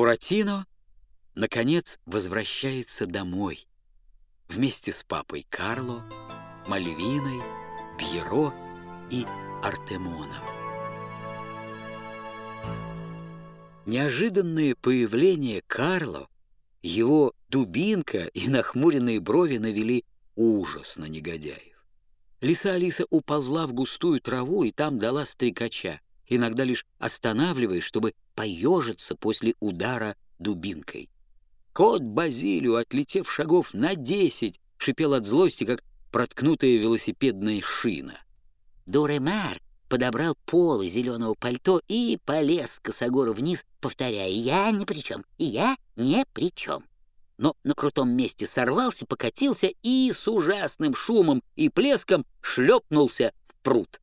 Буратино, наконец, возвращается домой вместе с папой Карло, Мальвиной, Пьеро и Артемоном. Неожиданное появление Карло, его дубинка и нахмуренные брови навели ужас на негодяев. Лиса Алиса уползла в густую траву и там дала стрекача, иногда лишь останавливаясь, чтобы поежиться после удара дубинкой. Кот Базилию, отлетев шагов на десять, шипел от злости, как проткнутая велосипедная шина. Дуремар подобрал полы зеленого пальто и полез косогору вниз, повторяя «Я ни при чем, я ни при чем». Но на крутом месте сорвался, покатился и с ужасным шумом и плеском шлепнулся в пруд.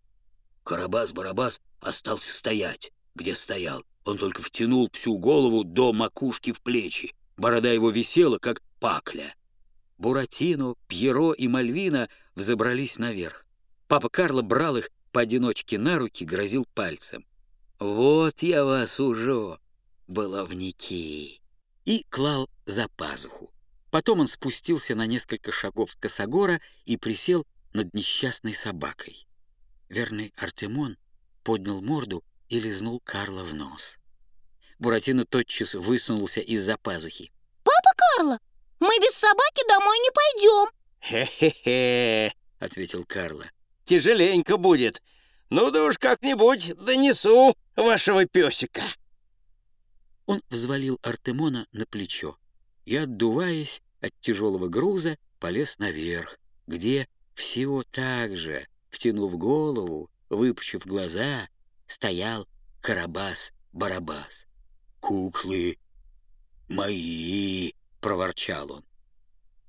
Карабас-барабас остался стоять, где стоял. Он только втянул всю голову до макушки в плечи. Борода его висела, как пакля. Буратино, Пьеро и Мальвина взобрались наверх. Папа Карло брал их поодиночке на руки, грозил пальцем. «Вот я вас уже, баловники!» И клал за пазуху. Потом он спустился на несколько шагов с косогора и присел над несчастной собакой. Верный Артемон поднял морду и лизнул Карла в нос. Буратино тотчас высунулся из-за пазухи. «Папа Карло, мы без собаки домой не пойдем!» «Хе-хе-хе!» — ответил Карло. «Тяжеленько будет. Ну да уж как-нибудь донесу вашего песика!» Он взвалил Артемона на плечо и, отдуваясь от тяжелого груза, полез наверх, где всего так же, втянув голову, выпучив глаза, стоял Карабас-Барабас. «Куклы мои!» — проворчал он.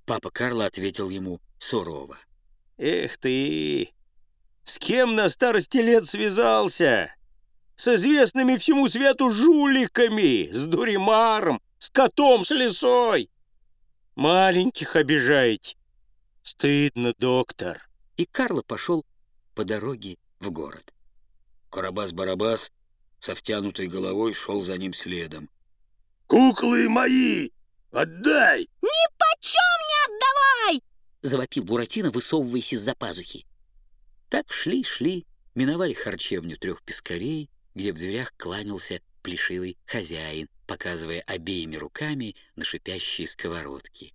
Папа Карло ответил ему сурово. «Эх ты! С кем на старости лет связался? С известными всему свету жуликами, с дуримаром, с котом, с лисой! Маленьких обижаете! Стыдно, доктор!» И Карло пошел по дороге в город. Карабас-Барабас со втянутой головой шел за ним следом. «Куклы мои! Отдай!» «Ни почем не отдавай!» — завопил Буратино, высовываясь из-за пазухи. Так шли-шли, миновали харчевню трех пескарей, где в дверях кланялся плешивый хозяин, показывая обеими руками на шипящие сковородки.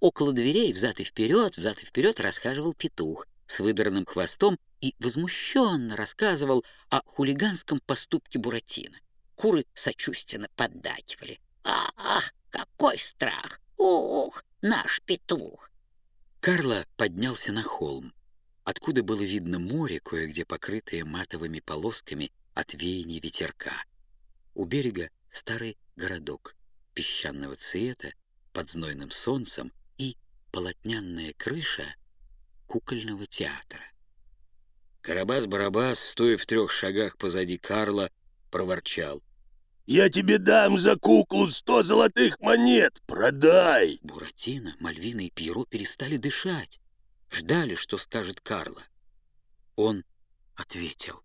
Около дверей взад и вперед, взад и вперед расхаживал петух с выдранным хвостом и возмущенно рассказывал о хулиганском поступке Буратино. Куры сочувственно поддакивали. «Ах, какой страх! Ух, наш петух!» Карло поднялся на холм, откуда было видно море, кое-где покрытое матовыми полосками от веяния ветерка. У берега старый городок песчаного цвета под знойным солнцем и полотнянная крыша кукольного театра. Карабас-Барабас, стоя в трех шагах позади Карла, проворчал. «Я тебе дам за куклу сто золотых монет! Продай!» Буратино, Мальвина и Пьеро перестали дышать. Ждали, что скажет Карла. Он ответил.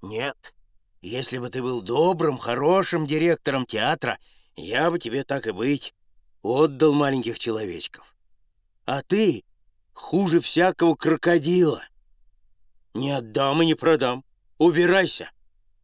«Нет, если бы ты был добрым, хорошим директором театра, я бы тебе так и быть отдал маленьких человечков. А ты хуже всякого крокодила. Не отдам и не продам. Убирайся.